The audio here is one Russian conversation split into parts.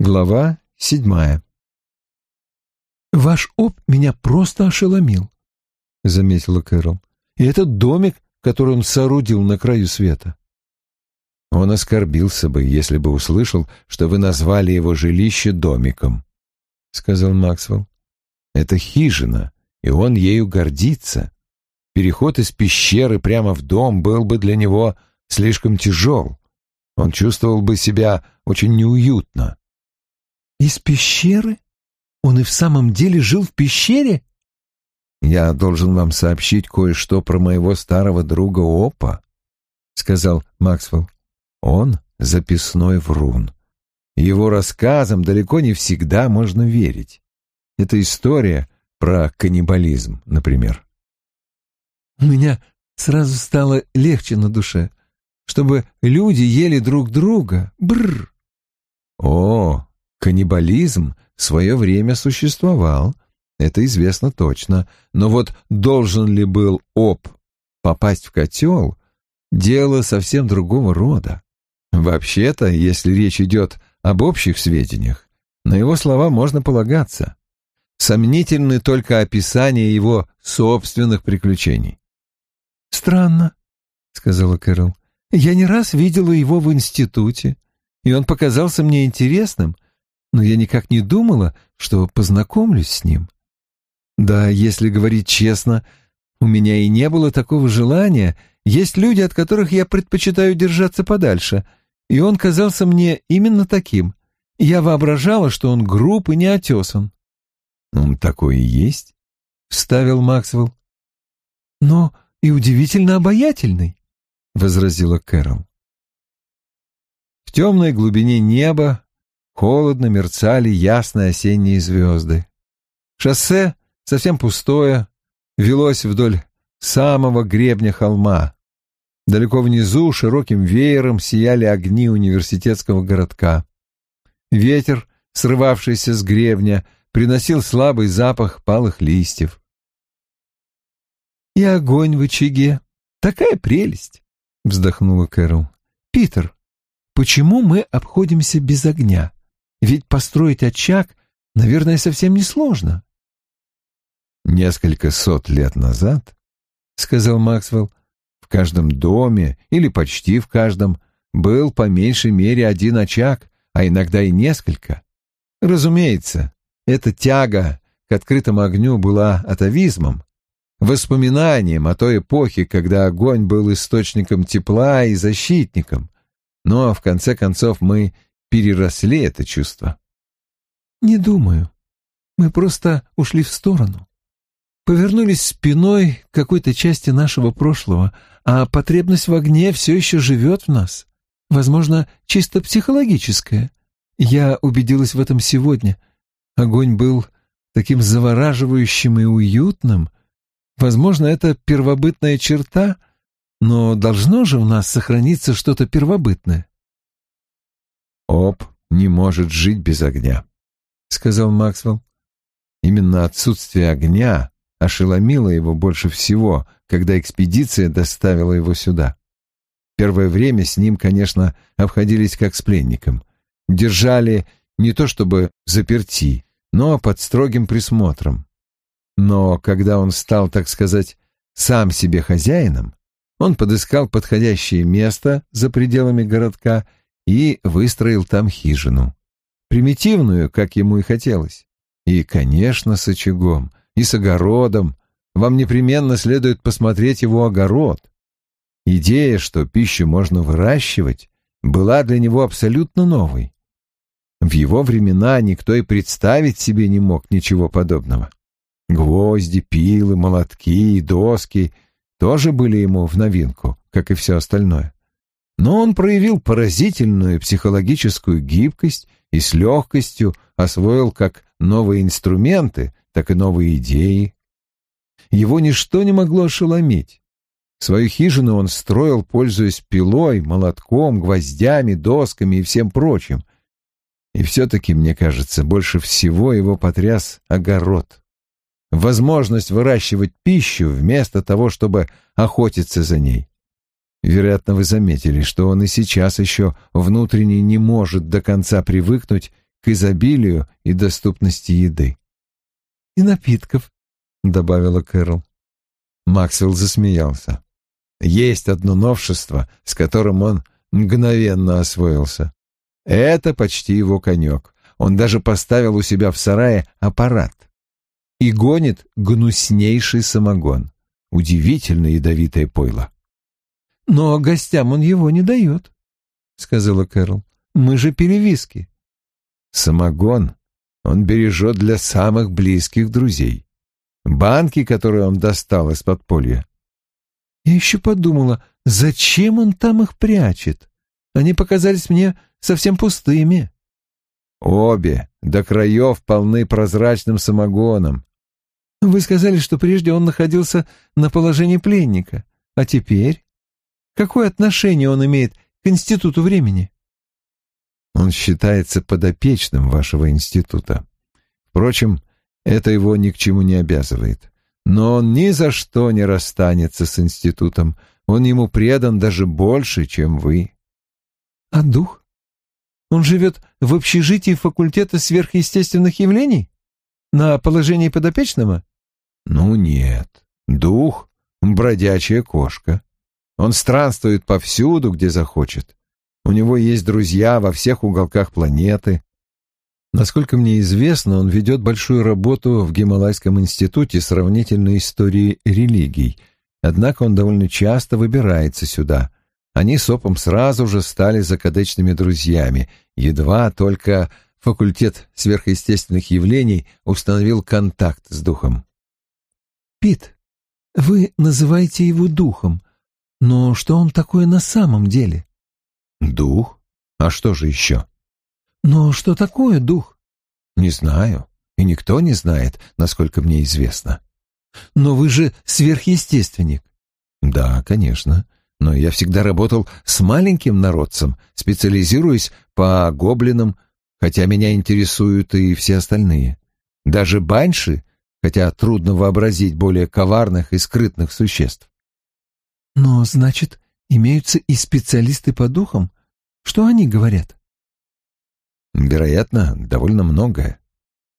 Глава седьмая. «Ваш оп меня просто ошеломил», — заметила Кэрол. «И этот домик, который он соорудил на краю света». Он оскорбился бы, если бы услышал, что вы назвали его жилище домиком, — сказал Максвелл. Это хижина, и он ею гордится. Переход из пещеры прямо в дом был бы для него слишком тяжел. Он чувствовал бы себя очень неуютно. «Из пещеры? Он и в самом деле жил в пещере?» «Я должен вам сообщить кое-что про моего старого друга Опа», — сказал Максвелл. «Он записной врун. Его рассказам далеко не всегда можно верить. Это история про каннибализм, например». У меня сразу стало легче на душе, чтобы люди ели друг друга. Бррр. О, каннибализм в свое время существовал, это известно точно, но вот должен ли был Оп попасть в котел, дело совсем другого рода. Вообще-то, если речь идет об общих сведениях, на его слова можно полагаться. Сомнительны только описания его собственных приключений. «Странно», — сказала Кэрол. «Я не раз видела его в институте, и он показался мне интересным, но я никак не думала, что познакомлюсь с ним. Да, если говорить честно, у меня и не было такого желания. Есть люди, от которых я предпочитаю держаться подальше, и он казался мне именно таким. Я воображала, что он груб и неотесан». «Он такой и есть», — вставил Максвелл. «Но и удивительно обаятельный», — возразила Кэрол. В темной глубине неба холодно мерцали ясные осенние звезды. Шоссе, совсем пустое, велось вдоль самого гребня холма. Далеко внизу широким веером сияли огни университетского городка. Ветер, срывавшийся с гребня, приносил слабый запах палых листьев и огонь в очаге. Такая прелесть!» — вздохнула Кэрол. «Питер, почему мы обходимся без огня? Ведь построить очаг, наверное, совсем несложно». «Несколько сот лет назад, — сказал Максвелл, — в каждом доме или почти в каждом был по меньшей мере один очаг, а иногда и несколько. Разумеется, эта тяга к открытому огню была атовизмом, воспоминанием о той эпохе, когда огонь был источником тепла и защитником, но в конце концов мы переросли это чувство. Не думаю. Мы просто ушли в сторону. Повернулись спиной к какой-то части нашего прошлого, а потребность в огне все еще живет в нас. Возможно, чисто психологическая. Я убедилась в этом сегодня. Огонь был таким завораживающим и уютным, Возможно, это первобытная черта, но должно же у нас сохраниться что-то первобытное. «Оп не может жить без огня», — сказал Максвелл. Именно отсутствие огня ошеломило его больше всего, когда экспедиция доставила его сюда. Первое время с ним, конечно, обходились как с пленником. Держали не то чтобы заперти, но под строгим присмотром. Но когда он стал, так сказать, сам себе хозяином, он подыскал подходящее место за пределами городка и выстроил там хижину. Примитивную, как ему и хотелось. И, конечно, с очагом, и с огородом. Вам непременно следует посмотреть его огород. Идея, что пищу можно выращивать, была для него абсолютно новой. В его времена никто и представить себе не мог ничего подобного. Гвозди, пилы, молотки и доски тоже были ему в новинку, как и все остальное. Но он проявил поразительную психологическую гибкость и с легкостью освоил как новые инструменты, так и новые идеи. Его ничто не могло ошеломить. Свою хижину он строил, пользуясь пилой, молотком, гвоздями, досками и всем прочим. И все-таки, мне кажется, больше всего его потряс огород возможность выращивать пищу вместо того, чтобы охотиться за ней. Вероятно, вы заметили, что он и сейчас еще внутренне не может до конца привыкнуть к изобилию и доступности еды. «И напитков», — добавила Кэрол. Максвелл засмеялся. Есть одно новшество, с которым он мгновенно освоился. Это почти его конек. Он даже поставил у себя в сарае аппарат и гонит гнуснейший самогон. Удивительно ядовитое пойло. «Но гостям он его не дает», — сказала Кэрол. «Мы же перевиски». «Самогон он бережет для самых близких друзей. Банки, которые он достал из подполья, я еще подумала, зачем он там их прячет? Они показались мне совсем пустыми. Обе до краев полны прозрачным самогоном. Вы сказали, что прежде он находился на положении пленника. А теперь? Какое отношение он имеет к институту времени? Он считается подопечным вашего института. Впрочем, это его ни к чему не обязывает. Но он ни за что не расстанется с институтом. Он ему предан даже больше, чем вы. А дух? Он живет в общежитии факультета сверхъестественных явлений? На положении подопечного? Ну нет. Дух — бродячая кошка. Он странствует повсюду, где захочет. У него есть друзья во всех уголках планеты. Насколько мне известно, он ведет большую работу в Гималайском институте сравнительной истории религий, однако он довольно часто выбирается сюда. Они с Опом сразу же стали закадычными друзьями, едва только факультет сверхъестественных явлений установил контакт с духом. «Пит, вы называете его духом, но что он такое на самом деле?» «Дух? А что же еще?» Но что такое дух? Не знаю. И никто не знает, насколько мне известно. Но вы же сверхъестественник. Да, конечно. Но я всегда работал с маленьким народцем, специализируясь по гоблинам, хотя меня интересуют и все остальные. Даже банши, хотя трудно вообразить более коварных и скрытных существ. Но, значит, имеются и специалисты по духам? Что они говорят? Вероятно, довольно многое.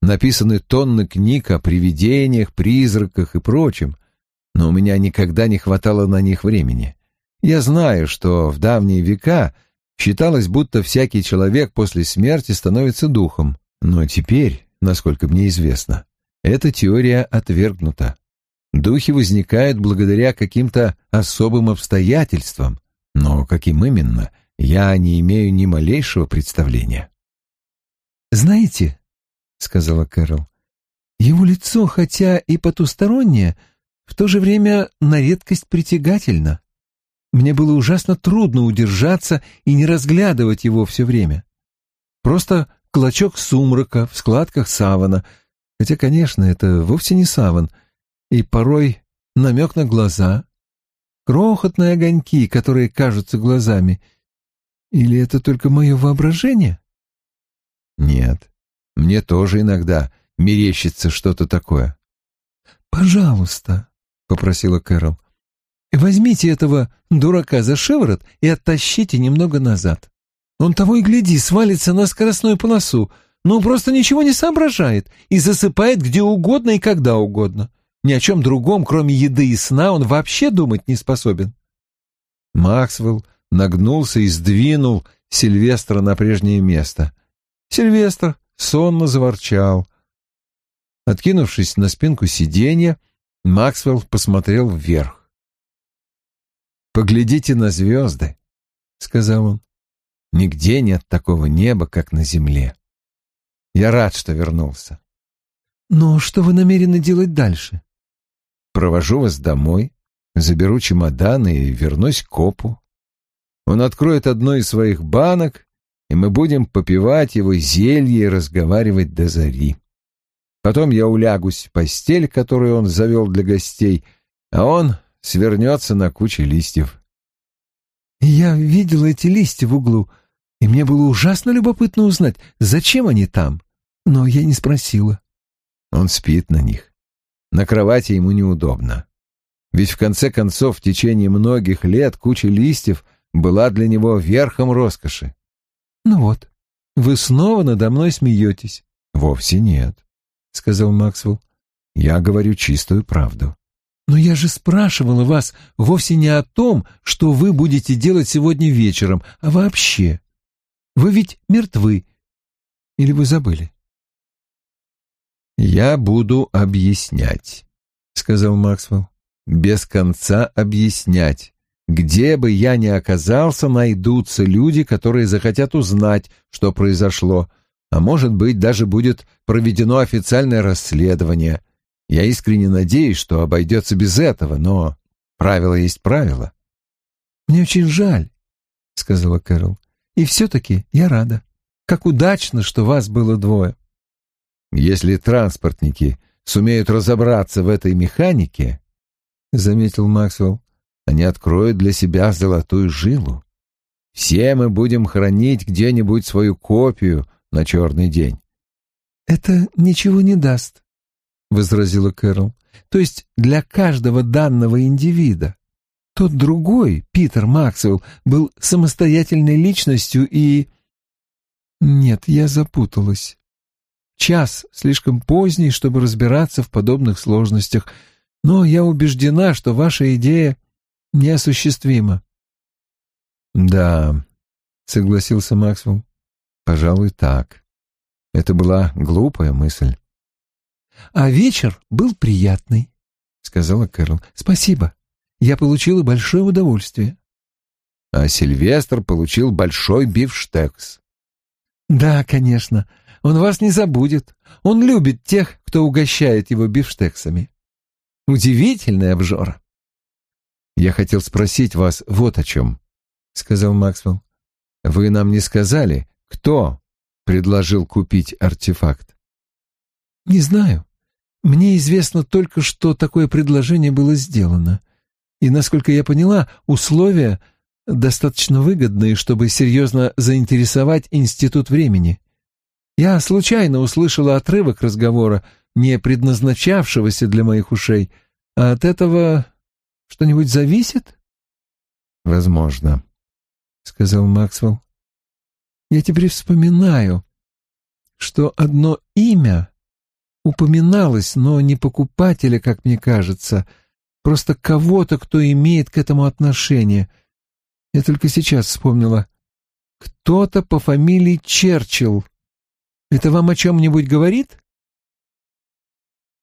Написаны тонны книг о привидениях, призраках и прочем, но у меня никогда не хватало на них времени. Я знаю, что в давние века считалось, будто всякий человек после смерти становится духом, но теперь, насколько мне известно, эта теория отвергнута. Духи возникают благодаря каким-то особым обстоятельствам, но каким именно, я не имею ни малейшего представления. «Знаете», — сказала Кэрол, — «его лицо, хотя и потустороннее, в то же время на редкость притягательно. Мне было ужасно трудно удержаться и не разглядывать его все время. Просто клочок сумрака в складках савана, хотя, конечно, это вовсе не саван, и порой намек на глаза, крохотные огоньки, которые кажутся глазами. Или это только мое воображение?» Нет, мне тоже иногда мерещится что-то такое. «Пожалуйста», — попросила Кэрол, — «возьмите этого дурака за шиворот и оттащите немного назад. Он того и гляди, свалится на скоростную полосу, но просто ничего не соображает и засыпает где угодно и когда угодно. Ни о чем другом, кроме еды и сна, он вообще думать не способен». Максвелл нагнулся и сдвинул Сильвестра на прежнее место. Сильвестр сонно заворчал. Откинувшись на спинку сиденья, Максвелл посмотрел вверх. «Поглядите на звезды», — сказал он. «Нигде нет такого неба, как на земле. Я рад, что вернулся». «Но что вы намерены делать дальше?» «Провожу вас домой, заберу чемоданы и вернусь к копу. Он откроет одну из своих банок и мы будем попивать его зелье и разговаривать до зари. Потом я улягусь в постель, которую он завел для гостей, а он свернется на куче листьев. Я видела эти листья в углу, и мне было ужасно любопытно узнать, зачем они там, но я не спросила. Он спит на них. На кровати ему неудобно. Ведь в конце концов в течение многих лет куча листьев была для него верхом роскоши. Ну вот, Вы снова надо мной смеетесь. Вовсе нет, сказал Максвелл. Я говорю чистую правду. Но я же спрашивала вас вовсе не о том, что вы будете делать сегодня вечером, а вообще. Вы ведь мертвы. Или вы забыли? Я буду объяснять, сказал Максвелл. Без конца объяснять. Где бы я ни оказался, найдутся люди, которые захотят узнать, что произошло, а может быть, даже будет проведено официальное расследование. Я искренне надеюсь, что обойдется без этого, но правило есть правило. «Мне очень жаль», — сказала Кэрол. «И все-таки я рада. Как удачно, что вас было двое». «Если транспортники сумеют разобраться в этой механике», — заметил Максвелл, они откроют для себя золотую жилу. Все мы будем хранить где-нибудь свою копию на черный день. «Это ничего не даст», — возразила Кэрол. «То есть для каждого данного индивида. Тот другой, Питер Максвелл, был самостоятельной личностью и...» «Нет, я запуталась. Час слишком поздний, чтобы разбираться в подобных сложностях, но я убеждена, что ваша идея неосуществимо. Да, согласился Максвелл. Пожалуй, так. Это была глупая мысль. А вечер был приятный, сказала Кэрол. Спасибо. Я получила большое удовольствие. А Сильвестр получил большой бифштекс. Да, конечно. Он вас не забудет. Он любит тех, кто угощает его бифштексами. Удивительный обжора. «Я хотел спросить вас вот о чем», — сказал Максвелл. «Вы нам не сказали, кто предложил купить артефакт?» «Не знаю. Мне известно только, что такое предложение было сделано. И, насколько я поняла, условия достаточно выгодные, чтобы серьезно заинтересовать Институт времени. Я случайно услышала отрывок разговора, не предназначавшегося для моих ушей, а от этого что-нибудь зависит? Возможно, сказал Максвелл. Я теперь вспоминаю, что одно имя упоминалось, но не покупателя, как мне кажется, просто кого-то, кто имеет к этому отношение. Я только сейчас вспомнила. Кто-то по фамилии Черчилл. Это вам о чем-нибудь говорит?